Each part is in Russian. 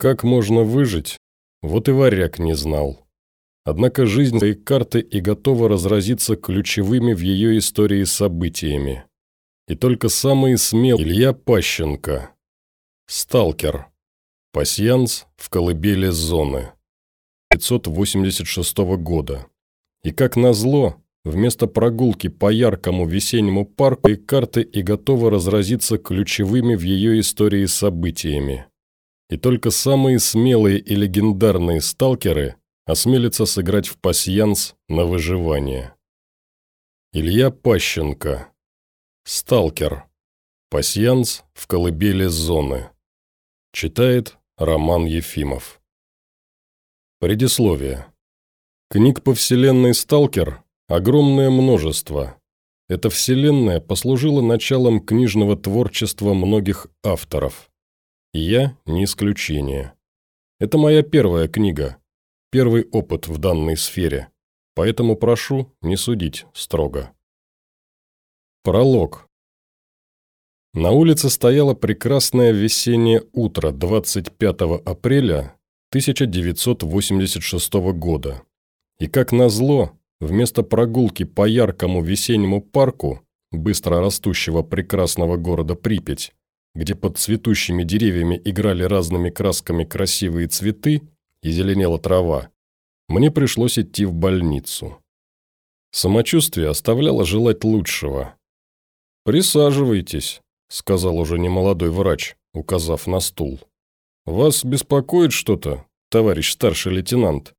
Как можно выжить? Вот и варяг не знал. Однако жизнь этой карты и готова разразиться ключевыми в ее истории событиями. И только самый смелый Илья Пащенко. Сталкер. Пасьянс в колыбели зоны. 586 года. И как назло, вместо прогулки по яркому весеннему парку и карты и готова разразиться ключевыми в ее истории событиями. И только самые смелые и легендарные сталкеры осмелятся сыграть в пасьянс на выживание. Илья Пащенко. Сталкер. Пасьянс в колыбели зоны. Читает Роман Ефимов. Предисловие. Книг по вселенной «Сталкер» огромное множество. Эта вселенная послужила началом книжного творчества многих авторов. И я не исключение. Это моя первая книга, первый опыт в данной сфере, поэтому прошу не судить строго. Пролог. На улице стояло прекрасное весеннее утро 25 апреля 1986 года. И как назло, вместо прогулки по яркому весеннему парку, быстро растущего прекрасного города Припять, где под цветущими деревьями играли разными красками красивые цветы и зеленела трава, мне пришлось идти в больницу. Самочувствие оставляло желать лучшего. «Присаживайтесь», – сказал уже немолодой врач, указав на стул. «Вас беспокоит что-то, товарищ старший лейтенант?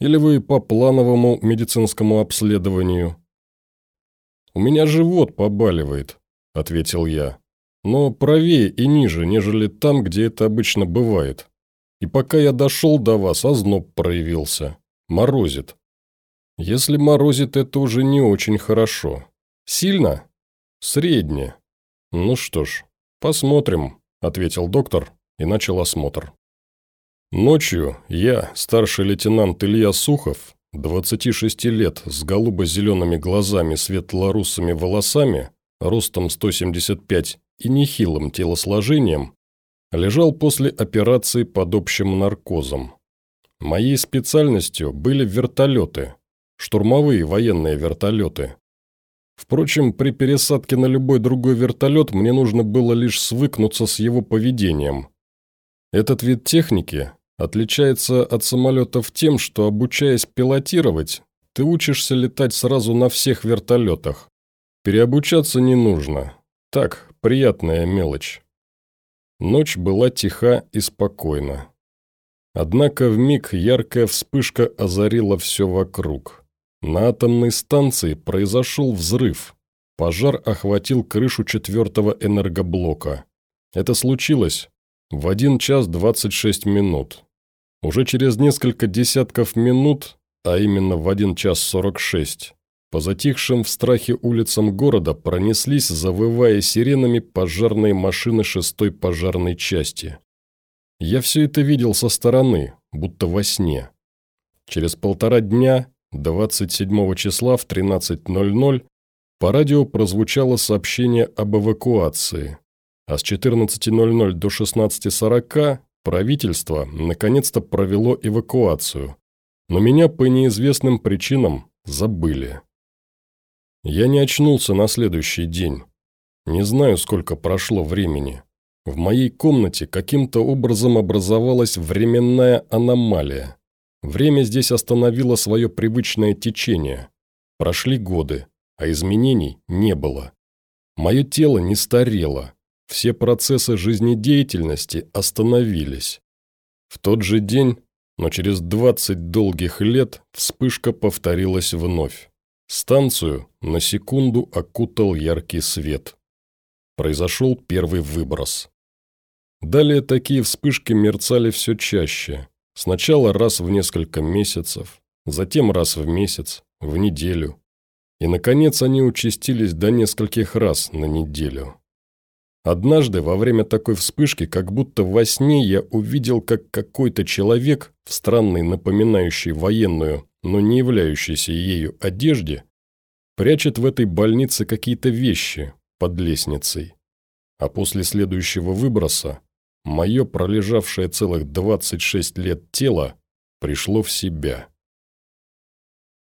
Или вы по плановому медицинскому обследованию?» «У меня живот побаливает», – ответил я. «Но правее и ниже, нежели там, где это обычно бывает. И пока я дошел до вас, озноб проявился. Морозит. Если морозит, это уже не очень хорошо. Сильно? Средне. Ну что ж, посмотрим, ответил доктор и начал осмотр. Ночью я, старший лейтенант Илья Сухов, 26 лет, с голубо-зелеными глазами, светлорусыми волосами, ростом 175 и нехилым телосложением, лежал после операции под общим наркозом. Моей специальностью были вертолеты, штурмовые военные вертолеты. Впрочем, при пересадке на любой другой вертолет мне нужно было лишь свыкнуться с его поведением. Этот вид техники отличается от самолетов тем, что, обучаясь пилотировать, ты учишься летать сразу на всех вертолетах. Переобучаться не нужно. Так, приятная мелочь. Ночь была тиха и спокойна. Однако в миг яркая вспышка озарила все вокруг. На атомной станции произошел взрыв. Пожар охватил крышу четвертого энергоблока. Это случилось в 1 час 26 минут. Уже через несколько десятков минут, а именно в 1 час 46, по затихшим в страхе улицам города пронеслись, завывая сиренами, пожарные машины шестой пожарной части. Я все это видел со стороны, будто во сне. Через полтора дня, 27 числа в 13.00, по радио прозвучало сообщение об эвакуации, а с 14.00 до 16.40 правительство наконец-то провело эвакуацию, но меня по неизвестным причинам забыли. Я не очнулся на следующий день. Не знаю, сколько прошло времени. В моей комнате каким-то образом образовалась временная аномалия. Время здесь остановило свое привычное течение. Прошли годы, а изменений не было. Мое тело не старело. Все процессы жизнедеятельности остановились. В тот же день, но через 20 долгих лет, вспышка повторилась вновь. Станцию на секунду окутал яркий свет. Произошел первый выброс. Далее такие вспышки мерцали все чаще. Сначала раз в несколько месяцев, затем раз в месяц, в неделю. И, наконец, они участились до нескольких раз на неделю. Однажды, во время такой вспышки, как будто во сне я увидел, как какой-то человек в странной, напоминающей военную, но не являющейся ею одежде, прячет в этой больнице какие-то вещи под лестницей. А после следующего выброса мое пролежавшее целых 26 лет тело пришло в себя.